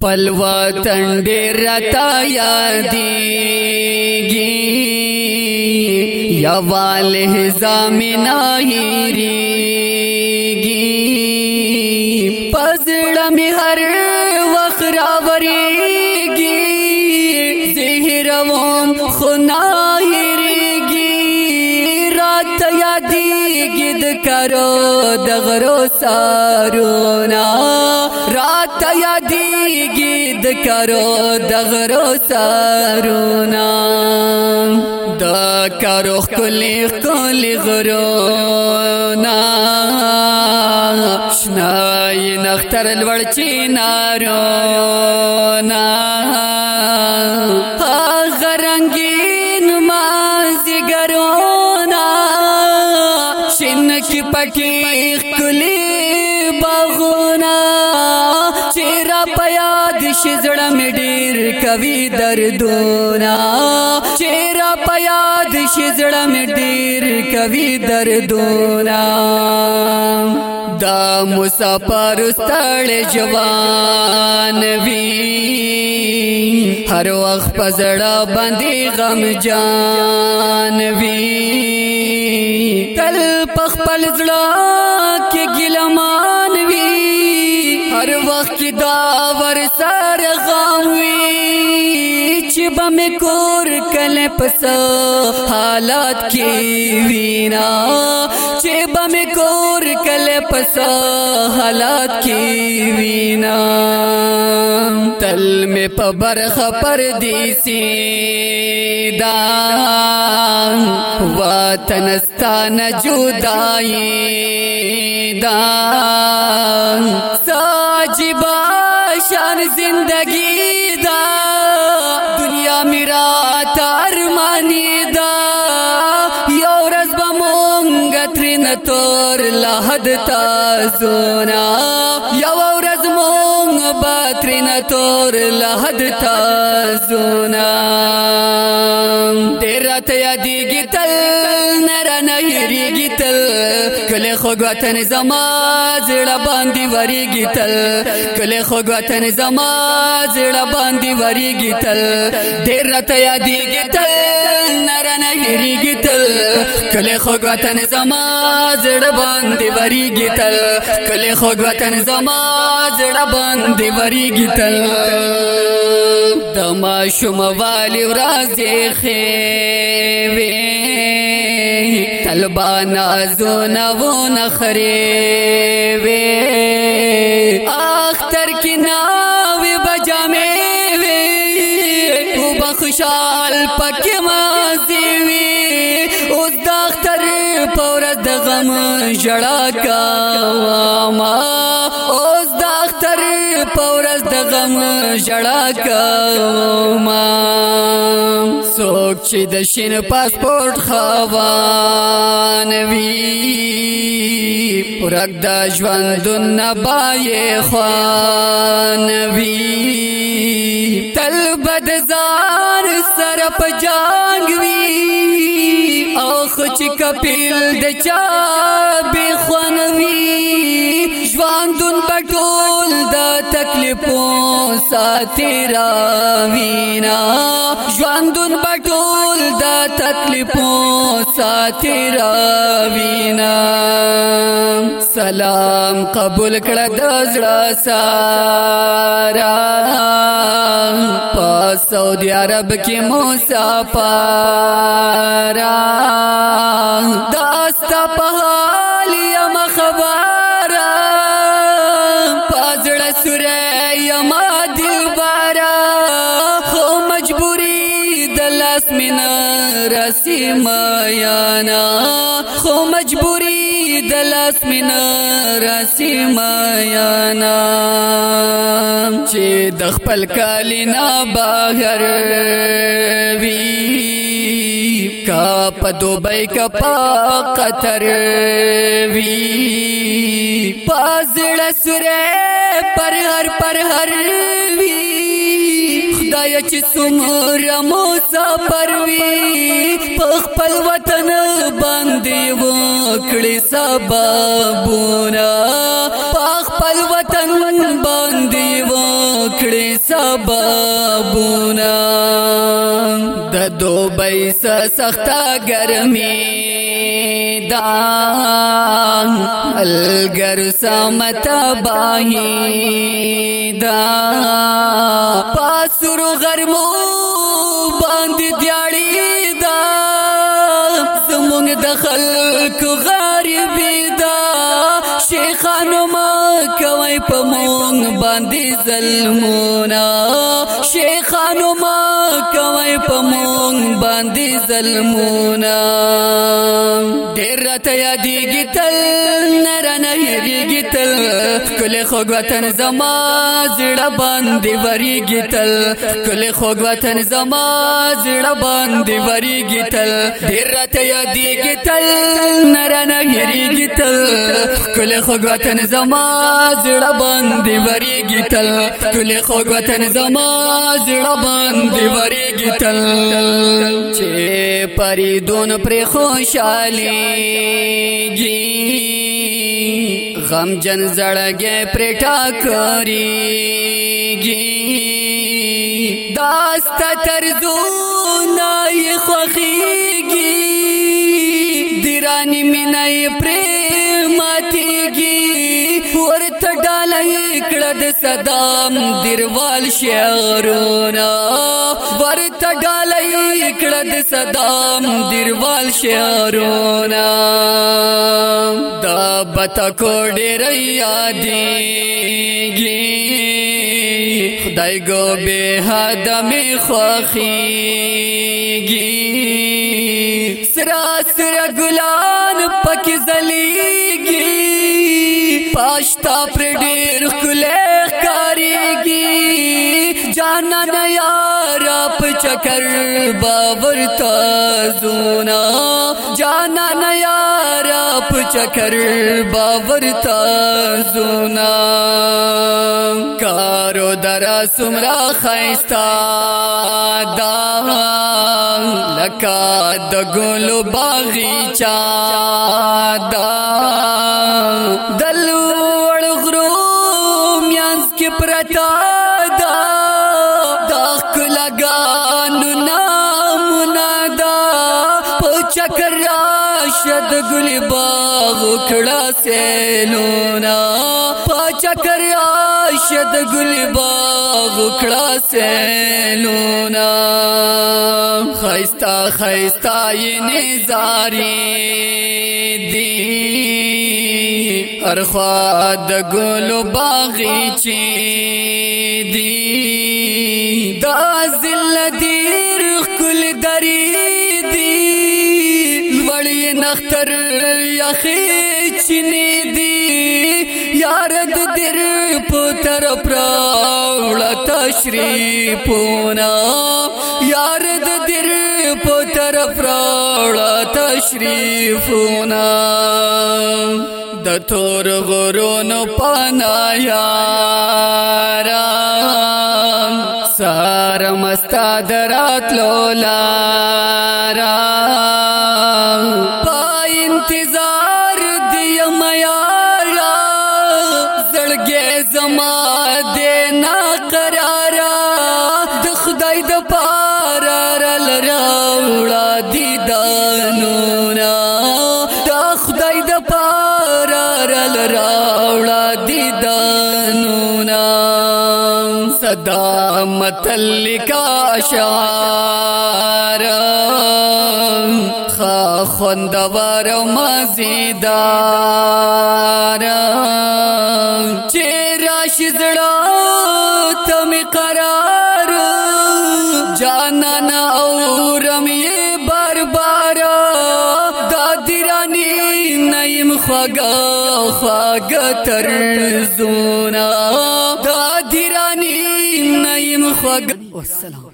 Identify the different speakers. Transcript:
Speaker 1: خپل وطن ډیر رتا یادېږي یا والہ زامنا هیریږي پزړه می هر وخت راوريږي زهر ووم خنا کرو دغرو سارونا. رات یادی گید کرو دغرو سارونا. دا کرو کلی کلی غرونا. شنای نختر الوڑچی نارونا پکی کلی باغونا چیرا پیاد شزڑا میں ڈیر کبھی دردونا۔ چیرا پیاد شزڑا میں ڈیر کبھی دردونا۔ دا مسافر استڑ جوان بھی ہر وقت پزڑا بندی غم جان بھی تل پخ پل زڑا کے گلمان بھی ہر وقت داور سر غم بھی چب میں کور کل پس حالات کی وینا۔ چب میں کور کل پس حالات کی وینا۔ تل میں پبر خپر دی سی دا وطنستان جدائی دا ساجبا شان زندگی دا میرا تارمانی دا یو رز ترین تور لحد تازونا. یو باترین تور لحد تازونا. تیرا تیا دیگی تل نرا نهیریگی تل کلی خوگ وطن زما، زیڑا باندی وریگی تل کلی خوگ وطن زما، زیڑا باندی وریگی تل تیرا تیا دیگی تل نرا نهیریگی تل کلی خوگ وطن زما، زیڑا باندی وریگی تل کلی خوگ وطن زما، زیڑا باندی وری گیتل. دما شوم والی ورازی خیوی طلبانا زونا و نخریوی اختر کی ناوی بجامی وی او بخشال پک مازی وی اس داختر پورد غم جڑا کا ما۔ پورس د غم جڑا کوما سوک چې د شین پاسپورت خوان وی. پرک د ژوند نبای خوان وی. تل بد زار سر په جنگ وی. او خچ کپیل د چا به خوان وی. ژوند بټول د تکلیفوں ساتھی راوینا ژوندون بټول دا تکلیفوں ساتھی راوینا سلام قبول کړه د زړه سارا۔ په سعودي عرب کې مسافر داستا په حال یم خبر رسی میانا۔ خو مجبوری دلس من رسی میانا۔ چی دخپل کالینا باہر۔ وی کا پا دوبئی کا پا قطر۔ وی پازڑ سرے پر ہر پر ہر۔ وی خدای چې څومره مسافر وي. په خپل وطن باندې وکړي سببونه په خپل وطن باندې وکړي سببونا د دوبۍ سخته ګرمي. دا الگر سمت باہی دا پاسر غرمو باندھ دیاړي دا زمونږ دخل خلق غریبي دا شیخانو ما کوي په مونږ باندې ظلمونه شیخانو ما کوي په مونږ باندې ظلمونه ډیر ته یادېږي جی تل نر نه هېرېږي جی تل کله خوږ وطن زما زړه باندې وریږي تل کله خوږ وطن زما زړه باندې وریږي تل ډیر ته یادېږي جی تل نر نه هېرېږي تل کله خوږ وطن زما زړه باندې وریږي تل کله خوږ وطن زما زړه باندې وریږي تل چې پریدون پر خوشالي گی۔ غم جن زړګې پرټا کریږي داست ترزو نای خوخیږي دیرانی مینای پریماتیږي ورته ډالې کړه د صدام دیروال شعرونه ورته ډالې کړه د صدام دیروال شعرونه دا بتا کو ډېر یادېږي خدای ګو به حد می خوخيږي سرا سرا ګلان پک زليږي پاشتا پر ډېر کله کاریږي جانا نه یار په چکر باور تا زونا جانا نه یار په چکر باور تا زونا کارو درا سمرا خيستا دا لکا د ګلو باغچا دا دلو کې پرتا دا د کلاګانو نامونه دا په چکر راشد ګل باغ کړه سینونا په چکر راشد ګل باغ کړه سینونا خيستا خيستا یې نزاري دی ارخوا د ګلو باغچې دی دا زل دیر کل دری دی وړي نختر یخې چینه دی یار د در پتر پراول تشریفونه یار د در پتر پراول تشریفونه د تور غرونو پنایا سار مستا درات لولارا پا انتظار دی میارا زړګې زمان صدا متلکا اشعار خا خوندور مزیدار چې راش تم قرار جانان اورم یې بار بار دادرانی نیم خواگا خواگا ترزونا. دادرانی نیم والسلام۔